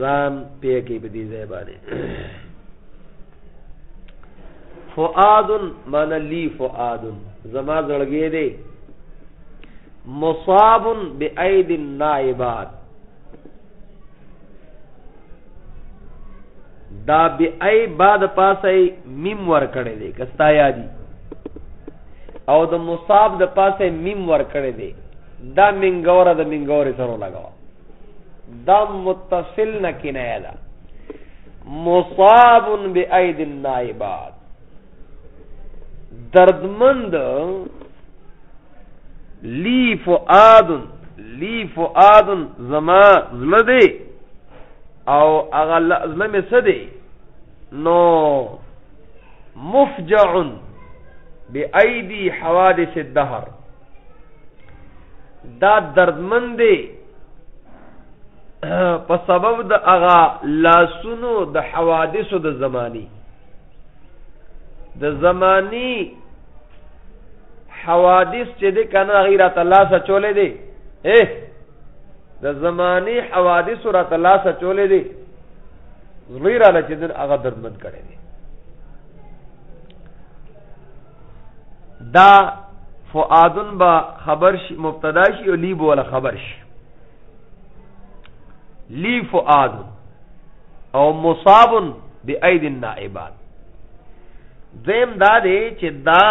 ځان پیګي په دې ځای باندې فؤاد من لی فؤاد زما زړګې دې مصاب بأيد النائبات دا بی ای بعد پاسه میم ور کړی دی کستا یادی او د مصاب د پاسه میم ور کړی دی دا منګوره د منګوره سره لګاو دا متصل نه کنایه ده مصاب بأيد النائبات دردمند لی فؤاد لی فؤاد زما زړه دی او هغه زړه مې څه دی نو مفجع بأيدي حوادث الدهر دا دردمن دی په سبب د اغا لاسونو د حوادثو د زمانی د زمانی حوادث چې د کنه غیرت الله سره چولې دي اے د زمانی حوادث را الله سره چولې دي غیره لچې د اغا دردمن کړي دي دا فؤادن با خبر شي مبتدا شي او لیب ولا خبر شي لی فؤاد او مصاب بأيد النائبات دویم دا دی چې دا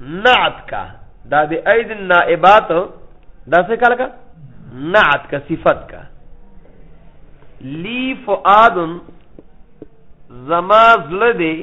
نعت کا دا د اید النائبات دا څه کال کا نعت کا صفت کا لی فؤاد زما زړه دی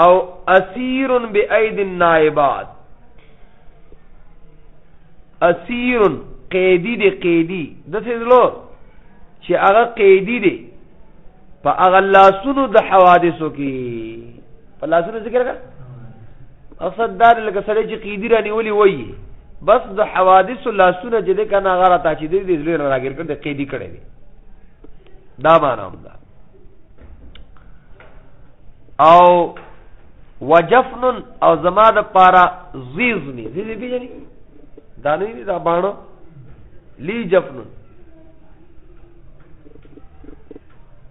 او اسیر بأید النائبات اسیر قیدی دی قیدی د څه زلو چې هغه قیدی دی په هغه لاسونو د حوادثو کې په لاسونو ذکر کړه اصل دا لکه سړی چې قیدی را نیولي وایي بس د حوادثو لاسونه چې د کنه هغه راته چې د دې زړه راګر کړ د قیدی کړي دي دا معنا هم ده او وجفن او زما د پارا زیز می زیز پیژنې دا نه دي دا باڼو لی جفن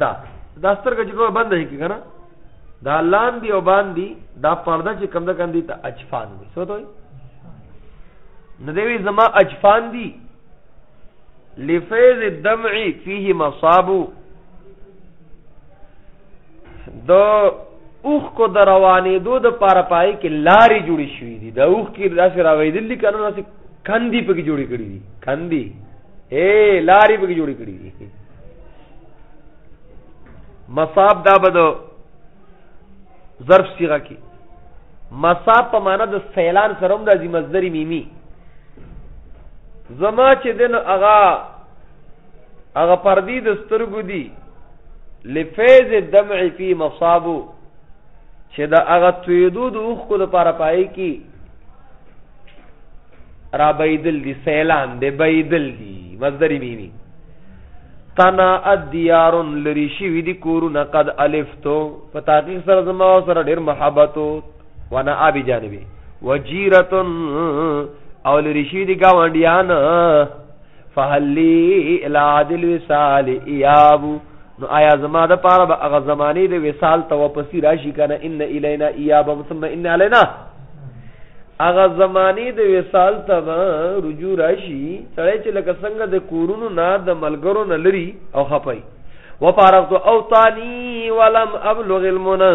دا دا سترګه چې کومه بنده کې کنه دا لاندې او باندې دا پرده چې کم ده کاندي ته اجفان وي څه دوی نه دی زما اجفان دي لفیض الدمع فيه مصاب دو اوخ کو د روانې دو د پاره پای کې لارې جوړې شوې دي د اوخ کې داسې راوېدلې کنه داسې کندي پکې جوړې کړې دي کندي اے لارې پکې جوړې کړې دي مصاب دا به د ظرف صيغه کې مصاب په معنا د سیلان سره هم راځي مصدر میمی زما چې دن اغا اغا پردی د سترګو دی لفیز دمع فی مصابو چې دا اغا تویدو د اوخ کو د پاره پای کی را بيدل دي سيلان دي بيدل دي مصدر ميمي تنا الديار لري شوي دي کورونه قد الفتو په تحقیق سره زما سره ډېر محبتو وانا ابي جانبي وجيرتن او لري شوي دي گاونډيان فهل لي الى عاد الوصال اياب نو آیا زما د پاره به هغه زمانه د وصال ته واپسی راشي کنه ان الینا ایاب ثم ان علینا هغه زمانه د وصال ته رجوع راشي سړی چې لکه څنګه د کورونو نه د ملګرو نه لري او خپي وفارغت اوطاني ولم ابلغ المنى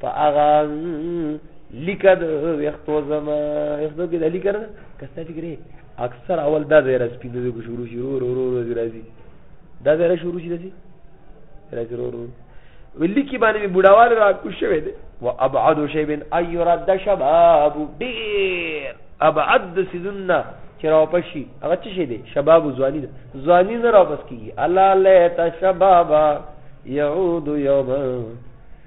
په هغه لیکه د ویختو زما ویختو کې د لیکه نه کستا فکرې اکثر اول دا ځای را سپین دی شروع شي ورو ورو ورو راځي دا ځای را شروع شي راځي راځي ورو ورو ولی کی باندې می بډاوال را کو شوی دی و ابعد شی بن ایرد شباب ډیر ابعد سیزنا چې راو پشي هغه څه شي دی شباب ځواني ده ځواني نه راو پس کیږي الا لیت شبابا يعود يوما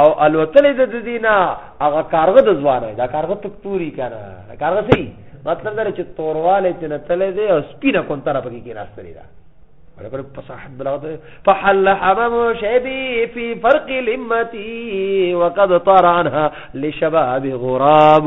او الوتلې د دینه هغه کارغه د ځوانه دا کارغه ته توري کنه دا کارغه سي مطلب دا چې تورواله ته نه تلې دی او سپینه کون طرف کې کې راستري دا ولکه په صحت بلغت فحل حمام شبي في فرق لمتي وقد طار عنها لشباب غراب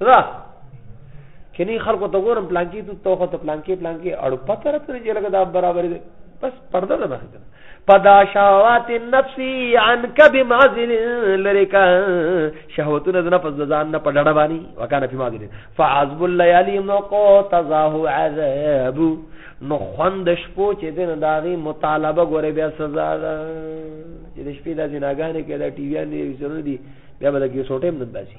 صدا کني خلکو ته ګورم پلانکی ته توخه ته پلانکی پلانکی اړو پته راته نه جلګه دا برابر دي بس پرده ده مخه پدا شهوات نفسي عنك بمعزل لريك شهوتنا ذنا فزدان نه پډړه باني وکانه په ماګري فعذب الليالي نقو تزاه عذاب نو خوند شپو چې دین داغي مطالبه ګوره بیا سزا ده چې د شپې د جناګانې کې د ټي وي نه وي سره دي بیا به د کې سوټیم نه داسي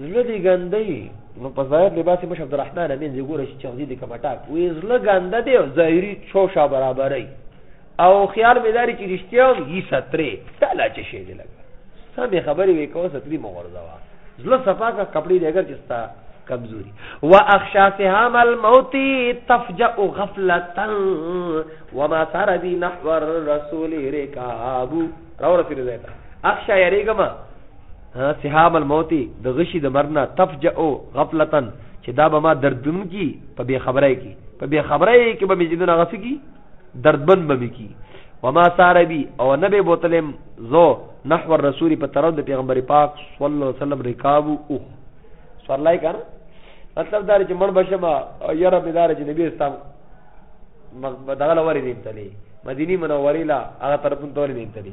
زړه دې ګنده یي نو په ظاهر لباس مش عبدالرحمن امین زه ګوره چې چغزي دې کوم ټاک وې زړه ګنده دی ظاهري چوشا برابرې او خیال مې داري چې رښتیا هم یي سترې تالا چې شي دې لګا سمې خبرې وې کوه ستري مغرزوا زړه صفا کا کپڑے دې اگر چې ستا کمزوري واخشا سهام الموت تفجأ غفلتا وما سار بي نحو الرسول ركاب راو رسول زيتا اخشا يريګما سهام الموت د غشي د مرګ نه تفجأ غفلة چې دا به ما دردمن کی په بې خبرۍ کې په بې خبرۍ کې به مې چې دونه غسه کی دردمن به مې کی وما سار بي او نه به بوتلم زو نحو الرسول په طرف د پیغمبر پاک صلی الله علیه وسلم رکاب او سورلای کنه مطلب دا چې مړ بشما یره به دار چې نبی اسلام دغه لوري دې تلې مدینی منورې لا هغه طرفون تورې دې تلې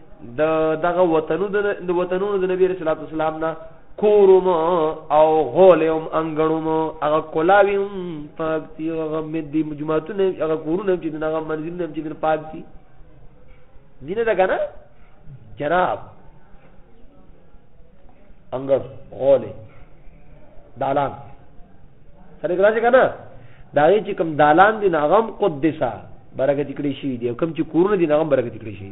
د دغه وطنونو د وطنونو د نبی رسول الله صلوات نه کورم او غولم انګړم هغه کولاویم پاک دی هغه مې د مجموعاتونه هغه کورونه چې دغه منزلونه چې د پاک دي دینه ده کنه جناب انګړ غولې دالان سره راځي کنه دا یې چې کوم دالان دی ناغم قدسه برکت کړی شي دی کوم چې کورونه دی ناغم برکت کړی شي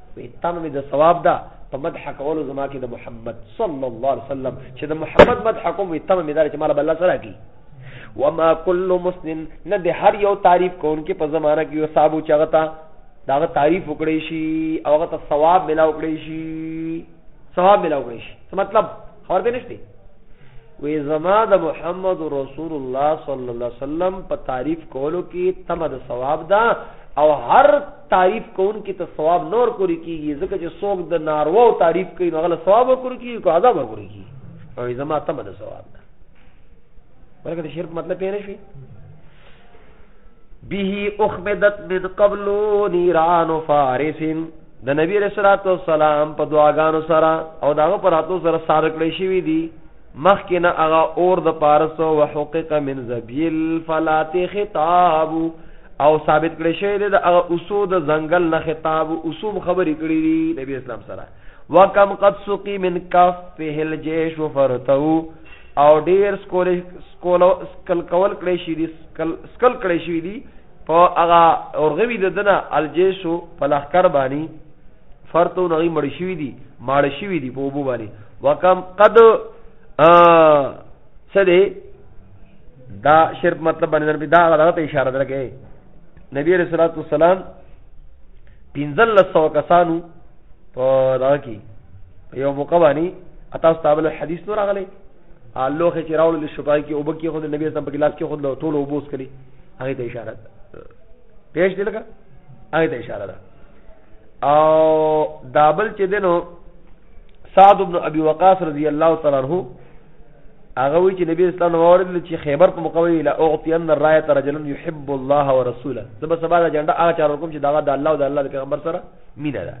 وی تمه مې د ثواب ده په مدح کولو زما کې د محمد صلی الله علیه وسلم چې د محمد مدح کوم وی تمه مې دار چې مال بل سره کی وما كل مسلم نه د هر یو تعریف کون کې په زمانہ کې یو صاحب چغتا داغه تعریف وکړي شي او هغه ته ثواب ملا وکړي شي ثواب ملا وکړي شي څه مطلب خبر به نشته وې زما د محمد رسول الله صلی الله علیه وسلم په تعریف کولو کې تمه د ثواب ده او هر تعریف کوونکي ته ثواب نه ورکول کیږي ځکه چې څوک د ناروا او تعریف کوي نو هغه ثواب ورکول کیږي کو عذاب ورکول کیږي او زما تم د ثواب ده ولکه د شرک مطلب پیژنې شي به اخمدت من قبل نيران فارس د نبی رسول الله صلوات والسلام په دعاګانو سره او داغه پر هاتو سره سارکړې شوې دي مخکې نه هغه اور د پاره سو وحقق من ذبی الفلات خطاب او ثابت کړی شوی دی د هغه اوسو د ځنګل نه خطاب اوسو خبرې کړې دي نبی اسلام سره وکم قد سقی من کفه الجيش فرتو او ډیر سکول سکول سکل کول کړی شي دي سکل سکل کړی شي دي په هغه اورغوي د دنه الجيش په لخر باندې فرتو نغی مړ شوی دی ماړ شوی دی په وبو باندې وکم قد څه دی دا شرط مطلب باندې دا غلطه ته اشاره درکې نبی رسول الله صلی الله علیه وسلم پنځل لسو کسانو په دا کې په یو موقع باندې اته ستابل حدیث نور غلې لوخه چې راول لشپای کې او بکی خود نبی اسلام په ګلاس کې خود له ټولو وبوس کړي هغه ته اشاره ده پیش دی لکه هغه ته اشاره ده او دابل چې دنو سعد ابن ابي وقاص رضی الله تعالی عنہ هغه وی چې نبی اسلام اورید چې خیبر په مقابله لا اعطي ان الرايه رجل يحب الله ورسوله زب سبا د جنډه هغه چارو کوم چې دا د الله او د الله د پیغمبر سره مینه ده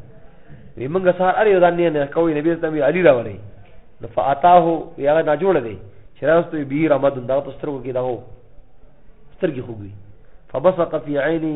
وی موږ سهار اړ یو ځان نه کوي نبی اسلام علي راوړي نو فاتاه یغه نه جوړ دی چې راستو به رمضان دا په سترګو کې دا هو سترګې خوږي فبصق في عيني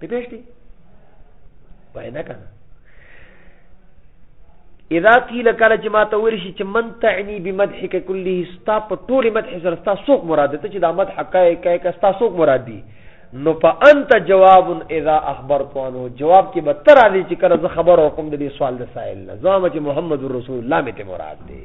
په پېښتي وای نه کنه اذا قيل کله چې ما ته ورشي چې من تعني بمدحك كله ستا په ټول مدح سره ستا سوق مراد ته چې دا مدح کای کای کا ستا سوق مراد دي نو فانت جواب اذا اخبرت عنه جواب کې به تر دې چې کله زه خبر ورکوم د دې سوال د سائل نه زما چې محمد رسول الله مې ته مراد دی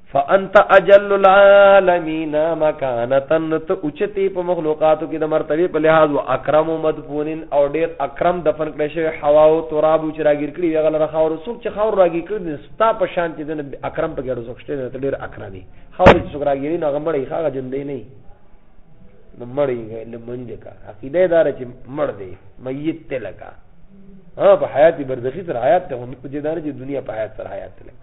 فانت اجل العالمین مکانتن ته اوچتی په مخلوقاتو کې د مرتبه په لحاظ او اکرم مدفونن او ډیر اکرم دفن کړی شوی هوا او تراب چې راګیر کړی هغه لره خاور څوک چې خاور راګیر کړی ستا په شان چې د اکرم په ګډو څوکشته ډیر اکرمی خاور چې څوک راګیر نه غمړی خاغه جندې نه نو مړی لمنځ کا عقیده دار چې مړ دی میت تلکا ها په حیات برزخی سره حیات ته هم په جدار چې دنیا په حیات سره حیات تلکا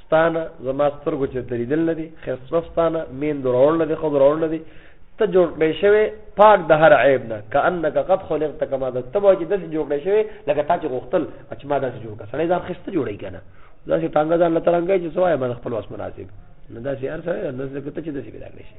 ستا نه زما سترګو چېرته لیدل نه دي ښایسته ستا نه میندو راوړ نه دي ښځو راوړ نه دي ته جوړ کړی شوی پاک د هر عیب نه که انک قد خلقت کما ده ته به چې داسې جوړ کړی شوی لکه تا چې غوښتل چې ما داسې جوړ کړه سړی ځان ښایسته جوړوي که نه داسې ټانګه ځان له ترنګی چې څه وایه ما د خپل وس مناسب نه داسې هر سړی داسې لکه ته چې داسې پیدا کړی شي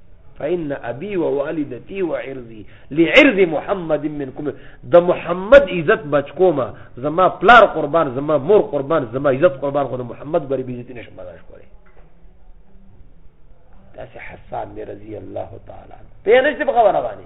فإن أبي ووالدتي وعرضي لعرض محمد منكم د محمد عزت بچ کوما زما پلار قربان زما مور قربان زما عزت قربان خو د محمد غریب عزت نشم برداشت کولی داسې حسان دی رضی الله تعالی په نشته په خبره باندې